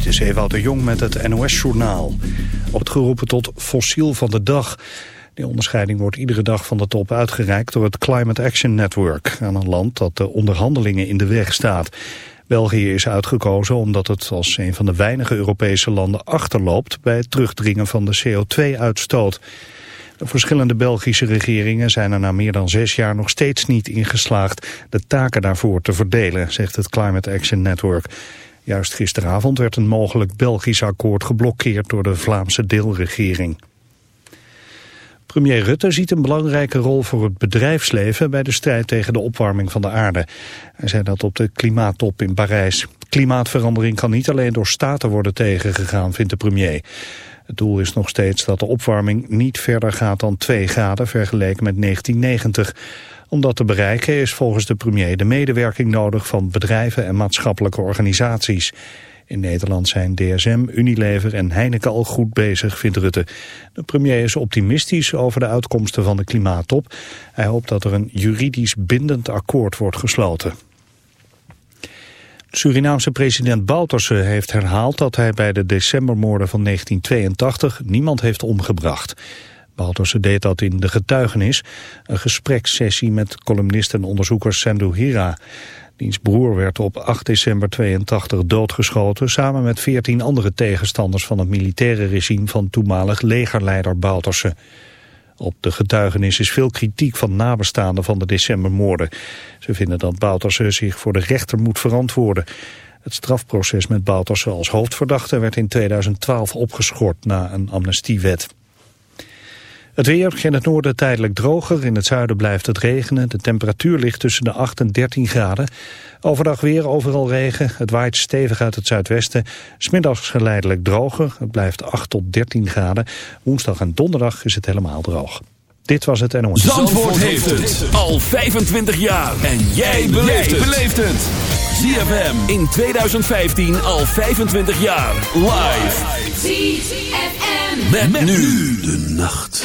Dit is Ewout de Jong met het NOS-journaal. Wordt geroepen tot fossiel van de dag. Die onderscheiding wordt iedere dag van de top uitgereikt door het Climate Action Network... aan een land dat de onderhandelingen in de weg staat. België is uitgekozen omdat het als een van de weinige Europese landen achterloopt... bij het terugdringen van de CO2-uitstoot. De verschillende Belgische regeringen zijn er na meer dan zes jaar nog steeds niet in geslaagd de taken daarvoor te verdelen, zegt het Climate Action Network. Juist gisteravond werd een mogelijk Belgisch akkoord geblokkeerd door de Vlaamse deelregering. Premier Rutte ziet een belangrijke rol voor het bedrijfsleven bij de strijd tegen de opwarming van de aarde. Hij zei dat op de klimaattop in Parijs. Klimaatverandering kan niet alleen door staten worden tegengegaan, vindt de premier. Het doel is nog steeds dat de opwarming niet verder gaat dan 2 graden vergeleken met 1990. Om dat te bereiken is volgens de premier de medewerking nodig van bedrijven en maatschappelijke organisaties. In Nederland zijn DSM, Unilever en Heineken al goed bezig, vindt Rutte. De premier is optimistisch over de uitkomsten van de klimaattop. Hij hoopt dat er een juridisch bindend akkoord wordt gesloten. Surinaamse president Bouterse heeft herhaald dat hij bij de decembermoorden van 1982 niemand heeft omgebracht. Bouterse deed dat in de getuigenis, een gesprekssessie met columnist en onderzoeker Sandhu Hira. Diens broer werd op 8 december 82 doodgeschoten samen met 14 andere tegenstanders van het militaire regime van toenmalig legerleider Bouterse. Op de getuigenis is veel kritiek van nabestaanden van de decembermoorden. Ze vinden dat Bouterse zich voor de rechter moet verantwoorden. Het strafproces met Bouterse als hoofdverdachte werd in 2012 opgeschort na een amnestiewet. Het weer in het noorden tijdelijk droger. In het zuiden blijft het regenen. De temperatuur ligt tussen de 8 en 13 graden. Overdag weer overal regen. Het waait stevig uit het zuidwesten. Smiddags geleidelijk droger. Het blijft 8 tot 13 graden. Woensdag en donderdag is het helemaal droog. Dit was het NOS. Zandvoort, Zandvoort heeft het al 25 jaar. En jij beleeft het. ZFM in 2015 al 25 jaar. Live. Met nu de nacht.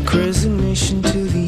crazy nation to the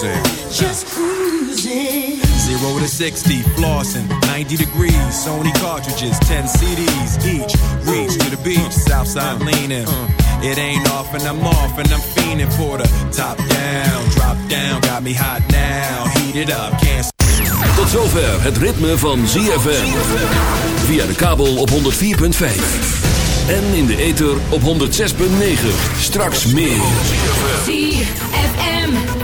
cruising. Just cruising. Zero to 60, flossing, 90 degrees. Sony cartridges, 10 CDs each. Reach to the beach, Southside leaning. It ain't off and I'm off and I'm fiending for the top down, drop down. Got me hot now, heat it up, can't Tot zover het ritme van ZFM. Via de kabel op 104.5. En in de ether op 106.9. Straks meer. ZFM.